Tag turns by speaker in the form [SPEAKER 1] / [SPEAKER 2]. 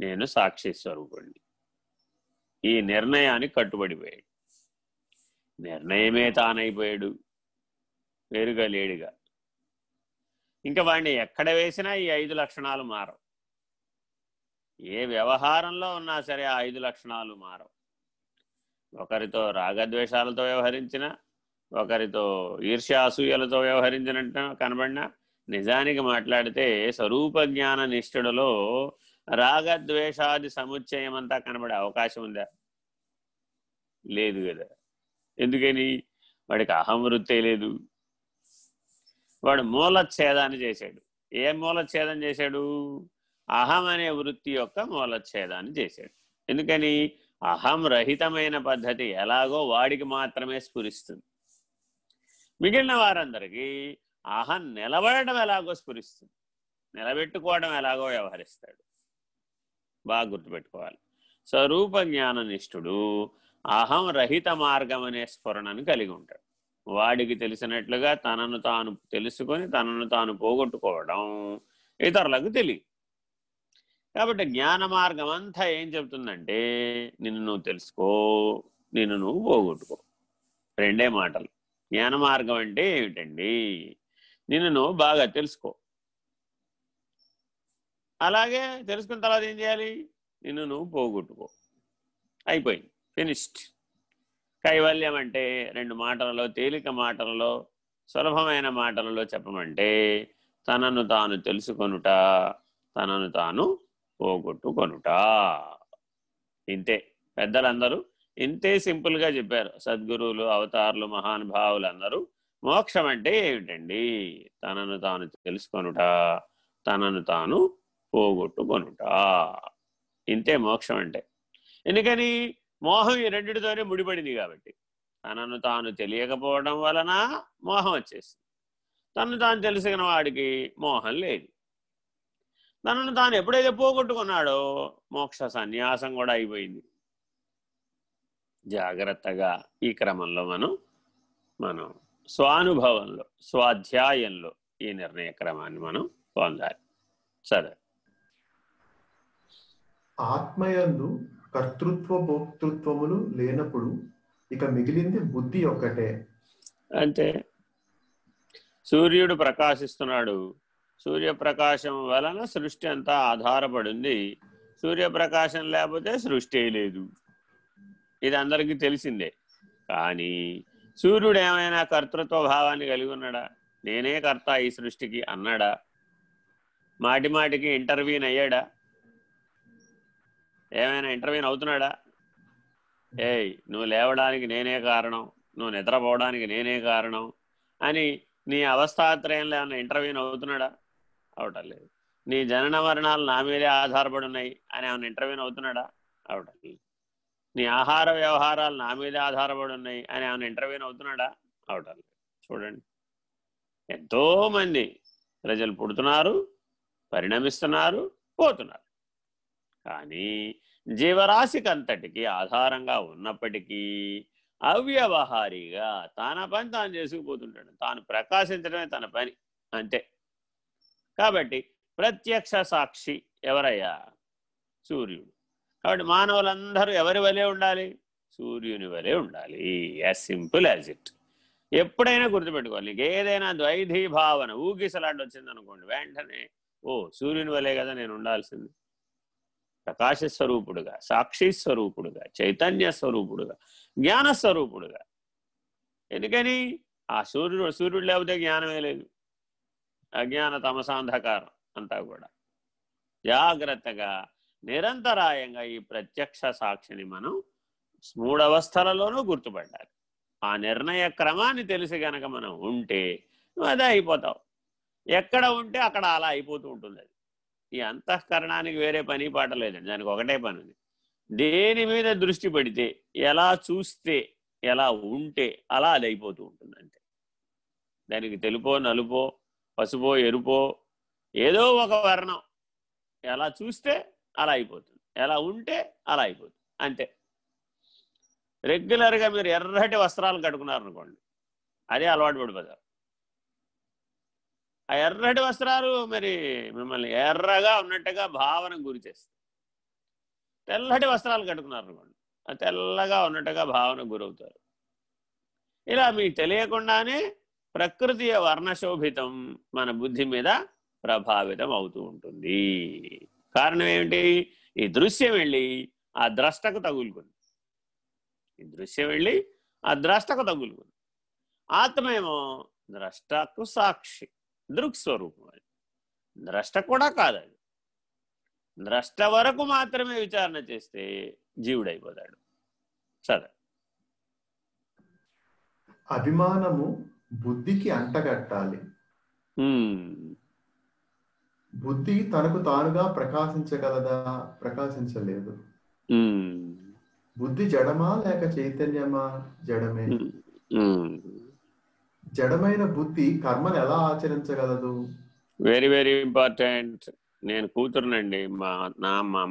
[SPEAKER 1] నేను సాక్షి స్వరూపుణ్ణి. ఈ నిర్ణయానికి కట్టుబడిపోయాడు నిర్ణయమే తానైపోయాడు. వేరుగా లేడుగా. ఇంకా వాడిని ఎక్కడ వేసినా ఈ ఐదు లక్షణాలు మారవు. ఏ వ్యవహారంలో ఉన్నా సరే ఆ ఐదు లక్షణాలు మారవు. ఒకరితో రాగద్వేషాలతో వ్యవహరించిన ఒకరితో ఈర్ష్యాసూయలతో వ్యవహరించినట్టు కనబడినా నిజానికి మాట్లాడితే స్వరూప జ్ఞాన నిష్ఠుడలో రాగద్వేషాది సముచ్చయం అంతా కనబడే అవకాశం ఉందా? లేదు కదా. ఎందుకని? వాడికి అహం వృత్తే లేదు. వాడు మూలఛేదాన్ని చేశాడు. ఏ మూలఛేదం చేశాడు? అహం అనే వృత్తి యొక్క మూలఛేదాన్ని చేశాడు. ఎందుకని? అహం రహితమైన పద్ధతి ఎలాగో వాడికి మాత్రమే స్ఫురిస్తుంది. మిగిలిన వారందరికీ అహం నిలబడటం ఎలాగో స్ఫురిస్తుంది. నిలబెట్టుకోవడం ఎలాగో వ్యవహరిస్తాడు. బాగా గుర్తుపెట్టుకోవాలి. స్వరూప జ్ఞాననిష్ఠుడు అహం రహిత మార్గం అనే స్ఫురణను కలిగి ఉంటాడు. వాడికి తెలిసినట్లుగా తనను తాను తెలుసుకొని తనను తాను పోగొట్టుకోవడం ఇతరులకు తెలియదు. కాబట్టి జ్ఞాన మార్గం అంతా ఏం చెబుతుందంటే నిన్ను నువ్వు తెలుసుకో నిన్ను నువ్వు పోగొట్టుకో. రెండే మాటలు. జ్ఞాన మార్గం అంటే ఏమిటండి? నిన్ను నువ్వు బాగా తెలుసుకో. అలాగే తెలుసుకున్న తర్వాత ఏం చేయాలి? నిన్ను నువ్వు పోగొట్టుకో. అయిపోయింది. ఫినిష్డ్ కైవల్యం అంటే రెండు మాటలలో తేలిక మాటలలో సులభమైన మాటలలో చెప్పమంటే తనను తాను తెలుసుకొనుట తనను తాను పోగొట్టుకొనుట. ఇంతే. పెద్దలందరూ ఇంతే సింపుల్గా చెప్పారు. సద్గురువులు అవతారులు మహానుభావులు అందరూ మోక్షం అంటే ఏమిటండి? తనను తాను తెలుసుకొనుట తనను తాను పోగొట్టుకొనుట. ఇంతే మోక్షం అంటే. ఎందుకని? మోహం ఈ రెండిటితోనే ముడిపడింది కాబట్టి. తనను తాను తెలియకపోవడం వలన మోహం వచ్చేసింది. తను తాను తెలిసిన వాడికి మోహం లేదు. తనను తాను ఎప్పుడైతే పోగొట్టుకున్నాడో మోక్ష సన్యాసం కూడా అయిపోయింది. జాగ్రత్తగా ఈ క్రమంలో మనం మనం స్వానుభవంలో స్వాధ్యాయంలో ఈ నిర్ణయ క్రమాన్ని మనం పొందాలి. సరే.
[SPEAKER 2] ఆత్మయందు కర్తృత్వ భోక్తృత్వములు లేనప్పుడు ఇక మిగిలింది బుద్ధి ఒక్కటే.
[SPEAKER 1] అంతే. సూర్యుడు ప్రకాశిస్తున్నాడు. సూర్యప్రకాశం వలన సృష్టి అంతా ఆధారపడింది. సూర్యప్రకాశం లేకపోతే సృష్టి లేదు. ఇది అందరికీ తెలిసిందే. కానీ సూర్యుడు ఏమైనా కర్తృత్వ భావాన్ని కలిగి ఉన్నాడా? నేనే కర్త ఈ సృష్టికి అన్నాడా? మాటి మాటికి ఇంటర్వ్యూన్ అయ్యాడా? ఏమైనా ఇంటర్వ్యూని అవుతున్నాడా? ఏయ్ నువ్వు లేవడానికి నేనే కారణం. నువ్వు నిద్రపోవడానికి నేనే కారణం అని నీ అవస్థాత్రయంలో ఏమైనా ఇంటర్వ్యూని అవుతున్నాడా? అవటం లేదు. నీ జనన మరణాలు నా మీదే ఆధారపడి ఉన్నాయి అని ఏమైనా ఇంటర్వ్యూని అవుతున్నాడా? అవటం లేదు. నీ ఆహార వ్యవహారాలు నా మీదే ఆధారపడి ఉన్నాయి అని ఏమైనా ఇంటర్వ్యూని అవుతున్నాడా? అవటం లేదు. చూడండి. ఎంతో మంది ప్రజలు పుడుతున్నారు పరిణమిస్తున్నారు పోతున్నారు. కానీ జీవరాశికి అంతటికి ఆధారంగా ఉన్నప్పటికీ అవ్యవహారిగా తన పని తాను చేసుకుపోతుంటాడు. తాను ప్రకాశించడమే తన పని అంతే. కాబట్టి ప్రత్యక్ష సాక్షి ఎవరయ్యా? సూర్యుడు. కాబట్టి మానవులందరూ ఎవరి వలె ఉండాలి? సూర్యుని వలె ఉండాలి. యాజ్ సింపుల్ యాజ్ ఇట్ ఎప్పుడైనా గుర్తుపెట్టుకోవాలి. నీకు ఏదైనా ద్వైధీ భావన ఊగిసలాంటి వచ్చింది అనుకోండి వెంటనే ఓ సూర్యుని వలే కదా నేను ఉండాల్సింది. ప్రకాశ స్వరూపుడుగా సాక్షి స్వరూపుడుగా చైతన్య స్వరూపుడుగా జ్ఞాన స్వరూపుడుగా. ఎందుకని? ఆ సూర్యుడు సూర్యుడు లేకపోతే జ్ఞానమే లేదు. అజ్ఞాన తమసాంధకారం అంతా కూడా. జాగ్రత్తగా నిరంతరాయంగా ఈ ప్రత్యక్ష సాక్షిని మనం మూడవస్థలలోనూ గుర్తుపడ్డాలి ఆ నిర్ణయ క్రమాన్ని తెలిసి గనక మనం ఉంటే నువ్వు అదే అయిపోతావు. ఎక్కడ ఉంటే అక్కడ అలా అయిపోతూ ఉంటుంది అది. ఈ అంతఃకరణానికి వేరే పని పాట లేదండి. దానికి ఒకటే పని ఉంది దేని మీద దృష్టి పెడితే ఎలా చూస్తే ఎలా ఉంటే అలా అది అయిపోతూ ఉంటుంది అంతే. దానికి తెలుపో నలుపో పసుపో ఎరుపో ఏదో ఒక వర్ణం. ఎలా చూస్తే అలా అయిపోతుంది. ఎలా ఉంటే అలా అయిపోతుంది. అంతే. రెగ్యులర్గా మీరు ఎర్రటి వస్త్రాలు కట్టుకున్నారనుకోండి అదే అలవాటు పడిపోతారు. ఆ ఎర్రటి వస్త్రాలు మరి మిమ్మల్ని ఎర్రగా ఉన్నట్టుగా భావన గురి చేస్తాయి. తెల్లటి వస్త్రాలు కట్టుకున్నారు అనుకోండి ఆ తెల్లగా ఉన్నట్టుగా భావన గురవుతారు. ఇలా మీకు తెలియకుండానే ప్రకృతి వర్ణశోభితం మన బుద్ధి మీద ప్రభావితం అవుతూ ఉంటుంది. కారణం ఏమిటి? ఈ దృశ్యం వెళ్ళి ఆ ద్రష్టకు తగులుకుంది. ఈ దృశ్యం వెళ్ళి ఆ ద్రష్టకు తగులుకుంది. ఆత్మేమో ద్రష్టకు సాక్షి. దృక్స్వరూపం అది ద్రష్ట కూడా కాదు అది ద్రష్ట వరకు మాత్రమే విచారణ చేస్తే జీవుడైపోతాడు. సరే.
[SPEAKER 2] అభిమానము బుద్ధికి అంటగట్టాలి. బుద్ధి తనకు తానుగా ప్రకాశించగలదా? ప్రకాశించలేదు. బుద్ధి జడమా లేక చైతన్యమా? జడమే. జడమైన బుద్ధి కర్మను ఎలా ఆచరించగలదు?
[SPEAKER 1] వెరీ వెరీ ఇంపార్టెంట్ నేను కూతురునండి. మా నా మా